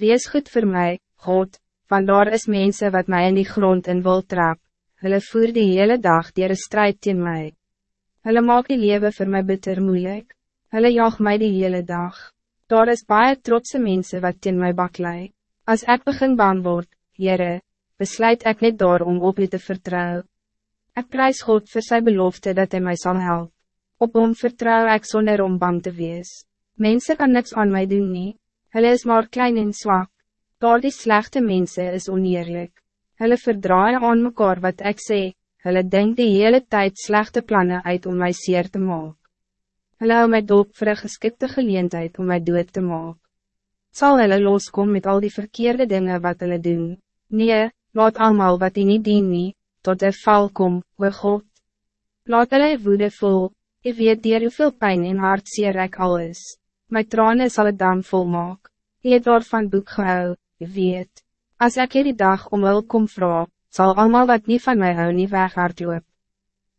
Wees goed voor mij, God, want daar is mensen wat mij in die grond in wil trap. Hulle voer die hele dag dier een strijd in mij. Hulle maak die leven voor mij bitter moeilijk. Hulle jaag mij die hele dag. Daar is baie trotse mensen wat in mij baklei. Als ik begin bang word, Jere, besluit ik niet door om op je te vertrouwen. Ik prijs God voor zijn belofte dat hij mij zal helpen. Op hom vertrouw ik zonder om bang te wees. Mensen kan niks aan mij doen nie. Hulle is maar klein en zwak. Daar die slechte mensen is oneerlijk. Hulle verdraaien aan mekaar wat ik zeg. Hulle denkt die hele tijd slechte plannen uit om mij zeer te maken. Hulle hou my doop vir een geskikte geleentheid om mij dood te maken. Zal hulle loskom met al die verkeerde dingen wat hulle doen? Nee, laat allemaal wat die niet dien nie, tot de val kom, we God. Laat hulle woede vol, Ik weet dier hoeveel pijn en hartseer ek al is. My trane sal het dan volmaak. Je het daarvan boek gehou, je weet. Als ik hier die dag om wil kom vraag, zal allemaal wat niet van mij hou nie weghardloop.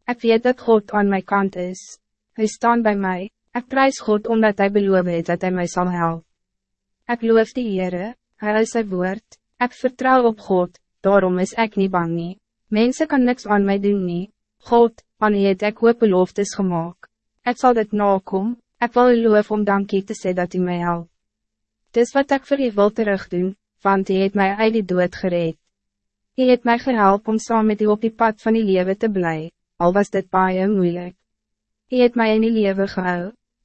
Ik weet dat God aan mijn kant is. Hij staan bij mij. Ik prijs God omdat hij beloof het dat hij mij zal helpen. Ik loof die Heere, hij is zijn woord. Ik vertrouw op God, daarom is ik niet bang nie. Mensen kan niks aan mij doen nie. God, wanneer het ek hoop beloftes gemaakt. Ik zal dit nakom, ik wil loof om dankie te sê dat u mij helpt. Dis wat ik voor u wil terug doen, want u het mij uit die dood gereed. U het mij gehelp om saam met u op die pad van die leven te blij, al was dit baie moeilijk. U het mij in die leven gehou,